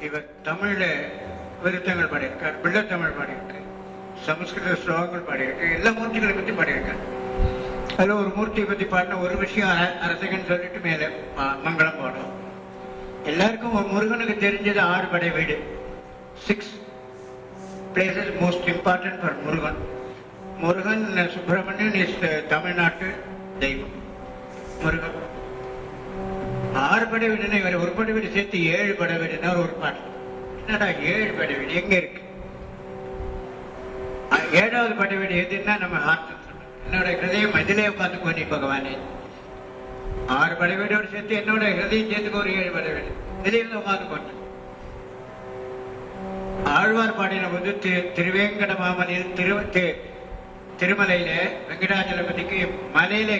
இவர் தமிழ்ல விருத்தங்கள் பாடியிருக்கார் பிள்ளைத்தமிழ் பாடியிருக்கு சமஸ்கிருத ஸ்லோகங்கள் பாடியிருக்கு எல்லா மூர்த்திகளை பத்தி பாடியிருக்கார். அதுல ஒரு மூர்த்தியை பத்தி பாடின ஒரு விஷயம் அர- அரசகன் சொல்லிட்டு மேல ம- மங்களம் பாடும். எல்லாருக்கும் ஒரு முருகனுக்கு தெரிஞ்சது ஆறு படை வீடு. Six places most important for Murugan. Murugan Subramanian is தமிழ்நாட்டு தெய்வம். முருகன். ஆறு படை வீடுனா இவர் ஒரு படை வீடு சேர்த்து ஏழு படை வீடுனா ஒரு பாட்டு. என்னடா ஏழு படை வீடு எங்க இருக்கு? ஏழாவது படை வீடு எதுன்னா நம்ம ஹார்ட் என்னோட ஹிருதயம் இதிலே உட்காந்து நீ பகவானே. ஆறு படை வீடோடு சேர்த்து என்னோட ஹிருதயம் சேர்த்துக்கோ ஒரு ஏழு படை வீடு உட்காந்து கொண்டு ஆழ்வார் பாடின போது திரு திருவேங்கட மாமலையில் திரு திருமலையில வெங்கடாச்சலபதிக்கு மலையில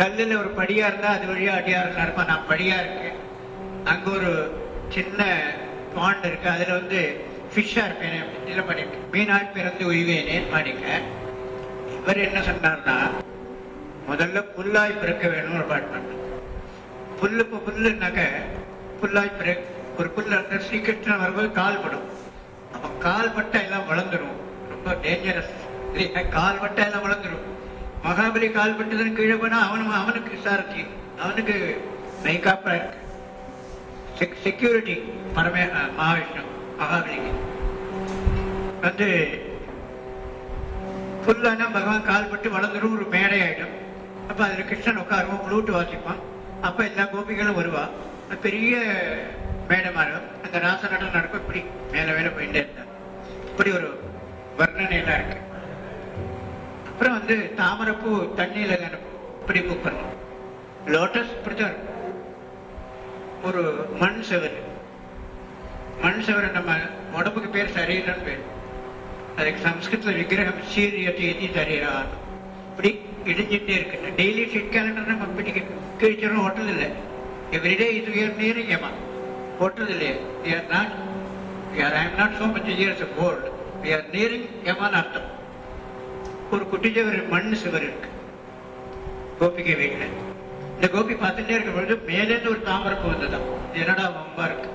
கல்லுல ஒரு படியா இருந்தா அது வழியா அடியார் நடப்பா நான் படியா இருக்கேன். அங்க ஒரு சின்ன பாண்ட் இருக்கு. அதுல வந்து ஃபிஷ்ஷா இருப்பேன் இதுல பண்ணிருக்கேன் மீனாய் பிறந்து உய்வேனேன்னு பாடிங்க. இவர் என்ன சொன்னார்னா முதல்ல புல்லாய் பிறக்க வேணும்னு ஒரு பாட் பண்ண புல்லு இப்ப புல்லுனாக்க புல்லாய் பிற ஒரு புல்ல ஸ்ரீகிருஷ்ணன் வரும்போது கால் படும். அப்ப கால் பட்டா எல்லாம் வளர்ந்துடும் ரொம்ப டேஞ்சரஸ் கால் பட்டா எல்லாம் வளர்ந்துடும் மகாபலி கால் கீழே போனா அவனும் அவனுக்கு சாரதி அவனுக்கு மெய்காப்பா செக்யூரிட்டி பரமே மகாவிஷ்ணு மகாபலிக்கு. வந்து ஃபுல்லான பகவான் கால்பட்டு வளர்ந்துடும் வளர்ந்துரும் ஒரு மேடை ஆகிடும் அப்போ அதில் கிருஷ்ணன் உட்காருவோம் ஃப்ளூட் வாசிப்பான். அப்போ எல்லா கோபிகளும் வருவா. பெரிய மேடை மாறும் அந்த ராச நடனம் நடக்கும் இப்படி மேலே மேலே போயிட்டே இருந்தான் இப்படி ஒரு வர்ணனை எல்லாம் அப்புறம் வந்து தாமரைப்பூ தண்ணியில இப்படி பூக்கணும். லோட்டஸ் இப்படிதான் இருக்கும். ஒரு மண் செவரு. மண் செவரு நம்ம உடம்புக்கு பேர் சரீரம்னு பேர். அதுக்கு சம்ஸ்கிருத்தில் விக்கிரகம் சீரியத்தை எதி தரீரான் இப்படி இடிஞ்சிட்டே இருக்கு. டெய்லி ஷிட் கேலண்டர் நம்ம பிடிக்க கிழிச்சிடும் ஓட்டது இல்லை. எவ்ரிடே இது உயர் நீரிங் ஏமா ஓட்டது இல்லையே. We are not I are not am not years much bold of or nearing ஏமான்னு அர்த்தம். ஒரு குட்டி ஒரு மண் சுவர் இருக்கு. கோபிகை வீட்டுல. இந்த கோபி பார்த்துட்டே இருக்கும் பொழுது மேலேருந்து ஒரு தாமரப்பு வந்ததான் என்னடா வம்பா இருக்கு.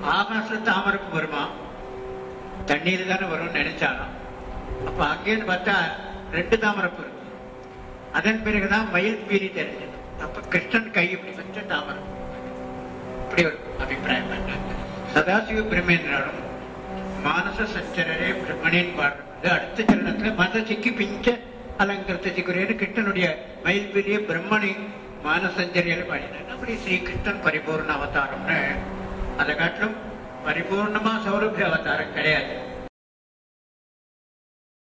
ஆகாசம் தாமரப்பு வருமா? தண்ணீர் தானே வரும்னு நினைச்சாலும் அப்ப அங்கேன்னு பார்த்தா ரெண்டு தாமரப்பு இருக்கு. அதன் பிறகுதான் மயில் பீரி தெரிஞ்சது. அப்ப கிருஷ்ணன் கை இப்படி வச்ச தாமரம் இப்படி ஒரு அபிப்பிராயம் பண்ணாங்க சதாசிவ பிரமேந்திரனும் மானச சச்சரரே பிரம்மணின் பாடுறது. அடுத்த சரணத்துல மனசிக்கு பிஞ்ச அலங்கரித்த சிக்குரியன்னு கிருஷ்ணனுடைய மயில் பீலிய பிரம்மணி மானசஞ்சரியில பாடினார். அப்படி ஸ்ரீ கிருஷ்ணன் பரிபூர்ண அவதாரம்னு அதை காட்டிலும் பரிபூர்ணமா சௌரபிய அவதாரம் கிடையாது.